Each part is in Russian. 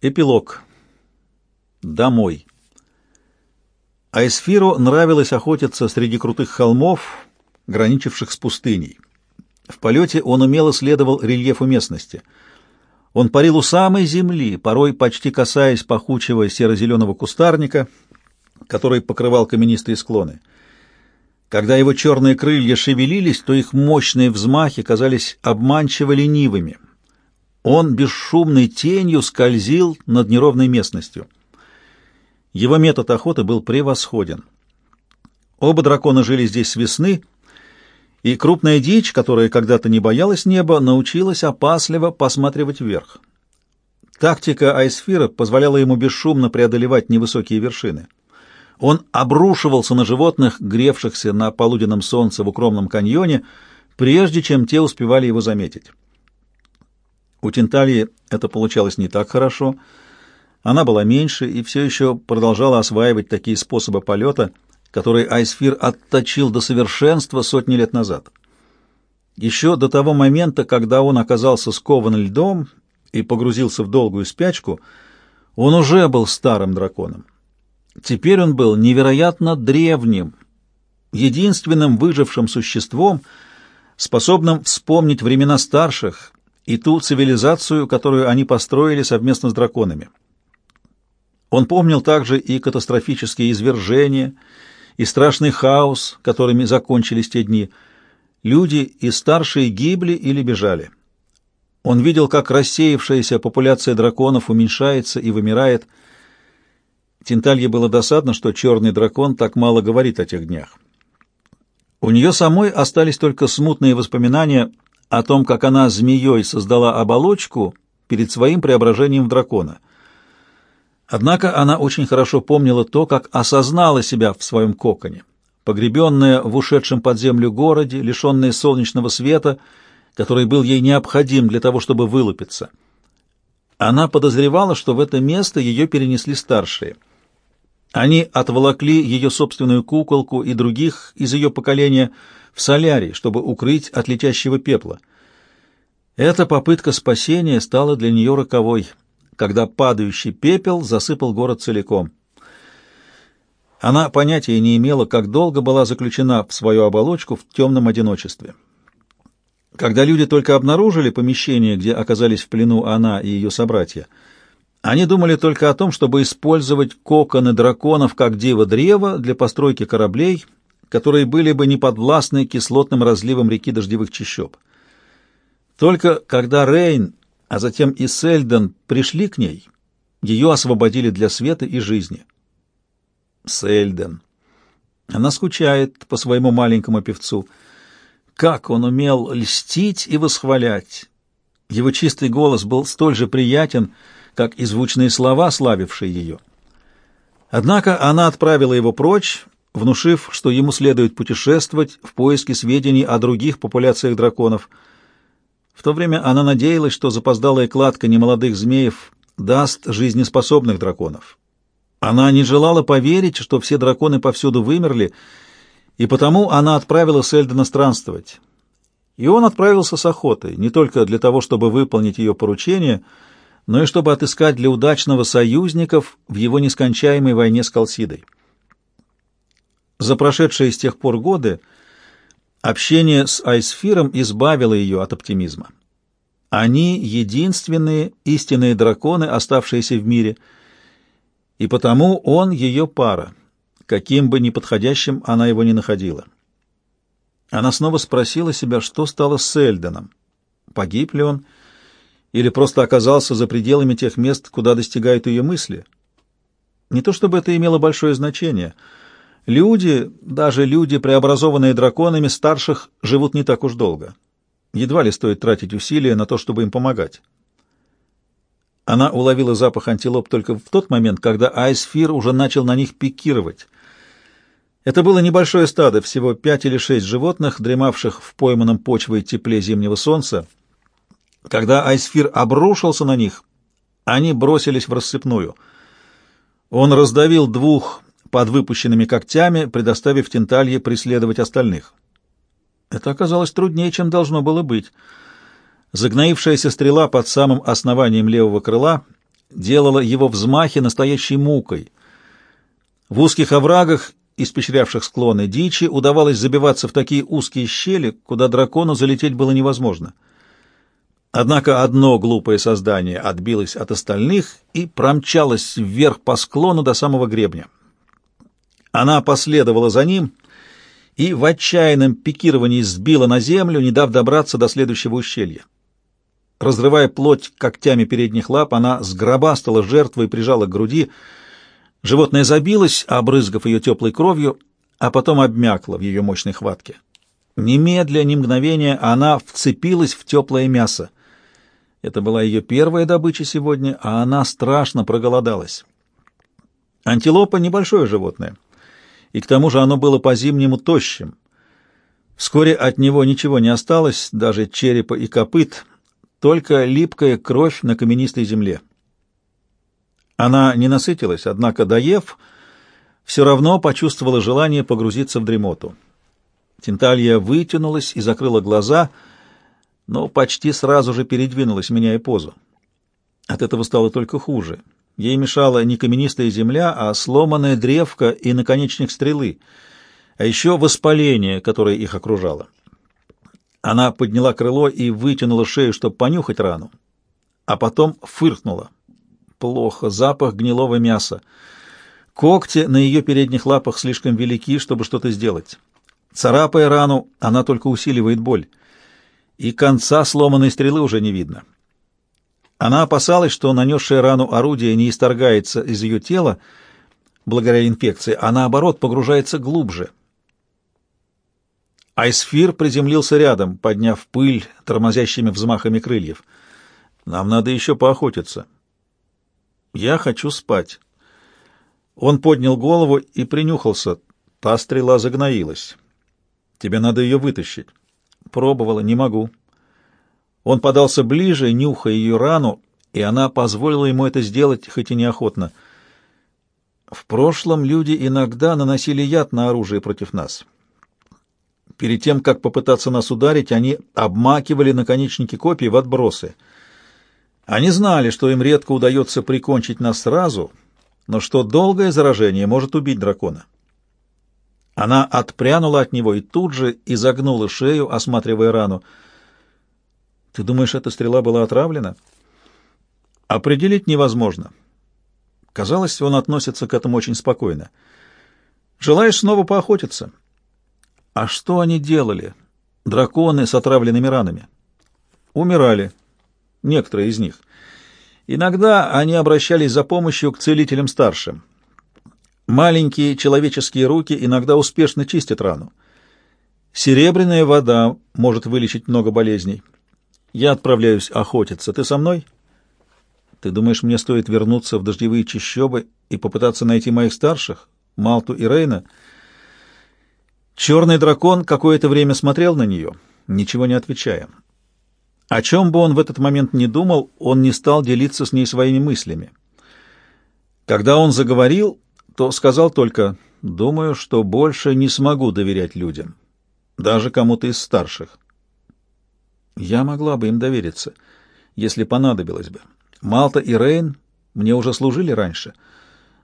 Эпилог. Домой. Айсфиру нравилось охотиться среди крутых холмов, граничивших с пустыней. В полете он умело следовал рельефу местности. Он парил у самой земли, порой почти касаясь пахучего серо-зеленого кустарника, который покрывал каменистые склоны. Когда его черные крылья шевелились, то их мощные взмахи казались обманчиво ленивыми — он бесшумной тенью скользил над неровной местностью. Его метод охоты был превосходен. Оба дракона жили здесь с весны, и крупная дичь, которая когда-то не боялась неба, научилась опасливо посматривать вверх. Тактика Айсфира позволяла ему бесшумно преодолевать невысокие вершины. Он обрушивался на животных, гревшихся на полуденном солнце в укромном каньоне, прежде чем те успевали его заметить. У Тинталии это получалось не так хорошо. Она была меньше и все еще продолжала осваивать такие способы полета, которые Айсфир отточил до совершенства сотни лет назад. Еще до того момента, когда он оказался скован льдом и погрузился в долгую спячку, он уже был старым драконом. Теперь он был невероятно древним, единственным выжившим существом, способным вспомнить времена старших и ту цивилизацию, которую они построили совместно с драконами. Он помнил также и катастрофические извержения, и страшный хаос, которыми закончились те дни. Люди и старшие гибли или бежали. Он видел, как рассеявшаяся популяция драконов уменьшается и вымирает. Тинталье было досадно, что черный дракон так мало говорит о тех днях. У нее самой остались только смутные воспоминания о том, как она змеей создала оболочку перед своим преображением в дракона. Однако она очень хорошо помнила то, как осознала себя в своем коконе, погребенная в ушедшем под землю городе, лишенная солнечного света, который был ей необходим для того, чтобы вылупиться. Она подозревала, что в это место ее перенесли старшие. Они отволокли ее собственную куколку и других из ее поколения – в солярий, чтобы укрыть от летящего пепла. Эта попытка спасения стала для нее роковой, когда падающий пепел засыпал город целиком. Она понятия не имела, как долго была заключена в свою оболочку в темном одиночестве. Когда люди только обнаружили помещение, где оказались в плену она и ее собратья, они думали только о том, чтобы использовать коконы драконов как диво-древо для постройки кораблей — которые были бы не подвластны кислотным разливам реки дождевых чащоб. Только когда Рейн, а затем и Сельден пришли к ней, ее освободили для света и жизни. Сельден. Она скучает по своему маленькому певцу. Как он умел льстить и восхвалять! Его чистый голос был столь же приятен, как и звучные слова, славившие ее. Однако она отправила его прочь, внушив, что ему следует путешествовать в поиске сведений о других популяциях драконов. В то время она надеялась, что запоздалая кладка немолодых змеев даст жизнеспособных драконов. Она не желала поверить, что все драконы повсюду вымерли, и потому она отправила Сельдена странствовать. И он отправился с охотой, не только для того, чтобы выполнить ее поручение, но и чтобы отыскать для удачного союзников в его нескончаемой войне с Калсидой. За прошедшие с тех пор годы общение с Айсфиром избавило ее от оптимизма. Они — единственные истинные драконы, оставшиеся в мире, и потому он — ее пара, каким бы неподходящим она его ни находила. Она снова спросила себя, что стало с Эльденом. Погиб ли он или просто оказался за пределами тех мест, куда достигают ее мысли? Не то чтобы это имело большое значение — Люди, даже люди, преобразованные драконами, старших, живут не так уж долго. Едва ли стоит тратить усилия на то, чтобы им помогать. Она уловила запах антилоп только в тот момент, когда Айсфир уже начал на них пикировать. Это было небольшое стадо, всего пять или шесть животных, дремавших в пойманном почвой тепле зимнего солнца. Когда Айсфир обрушился на них, они бросились в рассыпную. Он раздавил двух под выпущенными когтями, предоставив Тенталье преследовать остальных. Это оказалось труднее, чем должно было быть. Загноившаяся стрела под самым основанием левого крыла делала его взмахи настоящей мукой. В узких оврагах, испещрявших склоны дичи, удавалось забиваться в такие узкие щели, куда дракону залететь было невозможно. Однако одно глупое создание отбилось от остальных и промчалось вверх по склону до самого гребня. Она последовала за ним и в отчаянном пикировании сбила на землю, не дав добраться до следующего ущелья. Разрывая плоть когтями передних лап, она сгробастала жертву и прижала к груди. Животное забилось, обрызгав ее теплой кровью, а потом обмякло в ее мощной хватке. Немедля, ни мгновения она вцепилась в теплое мясо. Это была ее первая добыча сегодня, а она страшно проголодалась. Антилопа — небольшое животное, и к тому же оно было по-зимнему тощим. Вскоре от него ничего не осталось, даже черепа и копыт — только липкая кровь на каменистой земле. Она не насытилась, однако, доев, все равно почувствовала желание погрузиться в дремоту. Тенталья вытянулась и закрыла глаза, но почти сразу же передвинулась, меняя позу. От этого стало только хуже. Ей мешала не каменистая земля, а сломанная древка и наконечник стрелы, а еще воспаление, которое их окружало. Она подняла крыло и вытянула шею, чтобы понюхать рану, а потом фыркнула. Плохо, запах гнилого мяса. Когти на ее передних лапах слишком велики, чтобы что-то сделать. Царапая рану, она только усиливает боль. И конца сломанной стрелы уже не видно. Она опасалась, что нанесшее рану орудие не исторгается из ее тела благодаря инфекции, а наоборот погружается глубже — Айсфир приземлился рядом, подняв пыль тормозящими взмахами крыльев. «Нам надо еще поохотиться». «Я хочу спать». Он поднял голову и принюхался. Та стрела загноилась. «Тебе надо ее вытащить». Пробовала, не могу. Он подался ближе, нюхая ее рану, и она позволила ему это сделать, хоть и неохотно. В прошлом люди иногда наносили яд на оружие против нас. Перед тем, как попытаться нас ударить, они обмакивали наконечники копий в отбросы. Они знали, что им редко удается прикончить нас сразу, но что долгое заражение может убить дракона. Она отпрянула от него и тут же изогнула шею, осматривая рану. «Ты думаешь, эта стрела была отравлена?» «Определить невозможно». Казалось, он относится к этому очень спокойно. «Желаешь снова поохотиться?» А что они делали? Драконы с отравленными ранами. Умирали. Некоторые из них. Иногда они обращались за помощью к целителям старшим. Маленькие человеческие руки иногда успешно чистят рану. Серебряная вода может вылечить много болезней. Я отправляюсь охотиться. Ты со мной? Ты думаешь, мне стоит вернуться в дождевые чащобы и попытаться найти моих старших, Малту и Рейна? — Черный дракон какое-то время смотрел на нее, ничего не отвечая. О чем бы он в этот момент не думал, он не стал делиться с ней своими мыслями. Когда он заговорил, то сказал только «Думаю, что больше не смогу доверять людям, даже кому-то из старших». Я могла бы им довериться, если понадобилось бы. Малта и Рейн мне уже служили раньше.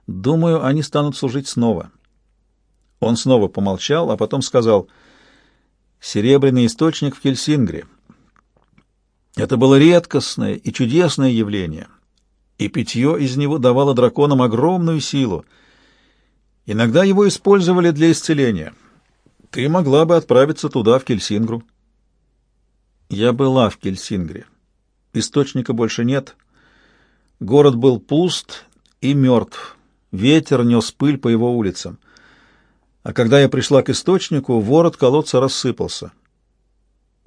Думаю, они станут служить снова». Он снова помолчал, а потом сказал «Серебряный источник в Хельсингре». Это было редкостное и чудесное явление, и питье из него давало драконам огромную силу. Иногда его использовали для исцеления. Ты могла бы отправиться туда, в Кельсингру. Я была в Кельсингре. Источника больше нет. Город был пуст и мертв. Ветер нес пыль по его улицам а когда я пришла к источнику, ворот колодца рассыпался.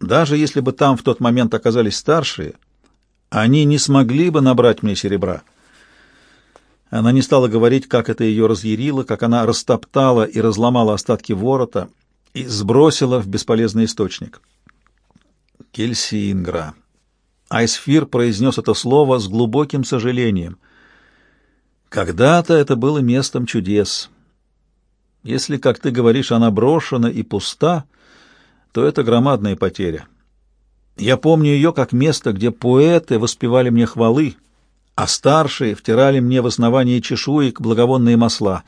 Даже если бы там в тот момент оказались старшие, они не смогли бы набрать мне серебра. Она не стала говорить, как это ее разъярило, как она растоптала и разломала остатки ворота и сбросила в бесполезный источник. Кельсингра. Айсфир произнес это слово с глубоким сожалением. Когда-то это было местом чудес — если, как ты говоришь, она брошена и пуста, то это громадная потеря. Я помню ее как место, где поэты воспевали мне хвалы, а старшие втирали мне в основание чешуек благовонные масла.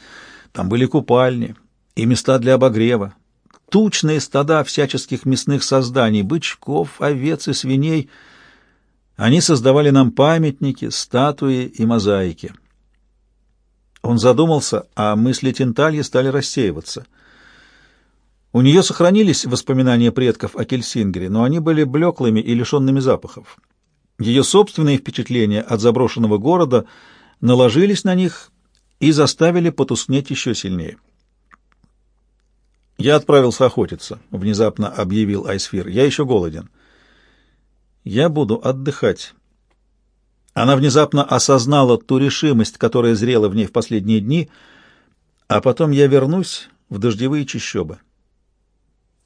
Там были купальни и места для обогрева, тучные стада всяческих мясных созданий, бычков, овец и свиней. Они создавали нам памятники, статуи и мозаики. Он задумался, а мысли Тентальи стали рассеиваться. У нее сохранились воспоминания предков о Кельсингере, но они были блеклыми и лишенными запахов. Ее собственные впечатления от заброшенного города наложились на них и заставили потускнеть еще сильнее. «Я отправился охотиться», — внезапно объявил Айсфир. «Я еще голоден». «Я буду отдыхать». Она внезапно осознала ту решимость, которая зрела в ней в последние дни, а потом я вернусь в дождевые чащобы.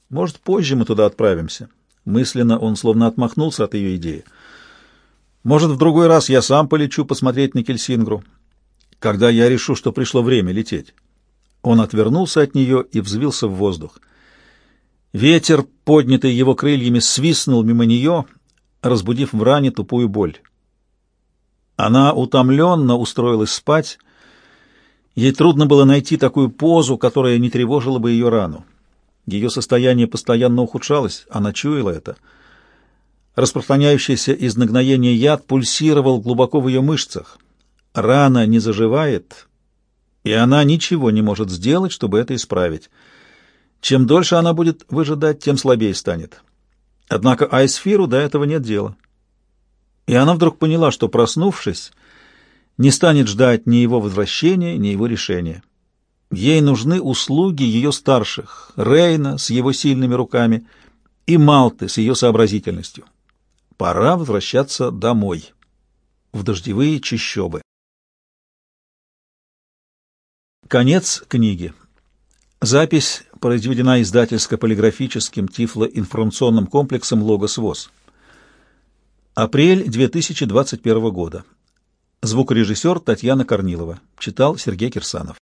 Может, позже мы туда отправимся. Мысленно он словно отмахнулся от ее идеи. Может, в другой раз я сам полечу посмотреть на Кельсингру, когда я решу, что пришло время лететь. Он отвернулся от нее и взвился в воздух. Ветер, поднятый его крыльями, свистнул мимо нее, разбудив в ране тупую боль. Она утомленно устроилась спать. Ей трудно было найти такую позу, которая не тревожила бы ее рану. Ее состояние постоянно ухудшалось, она чуяла это. Распространяющийся из нагноения яд пульсировал глубоко в ее мышцах. Рана не заживает, и она ничего не может сделать, чтобы это исправить. Чем дольше она будет выжидать, тем слабее станет. Однако Айсфиру до этого нет дела. И она вдруг поняла, что, проснувшись, не станет ждать ни его возвращения, ни его решения. Ей нужны услуги ее старших, Рейна с его сильными руками и Малты с ее сообразительностью. Пора возвращаться домой, в дождевые чащобы. Конец книги. Запись произведена издательско-полиграфическим тифлоинформационным комплексом «Логос ВОЗ». Апрель 2021 года. Звукорежиссер Татьяна Корнилова. Читал Сергей Кирсанов.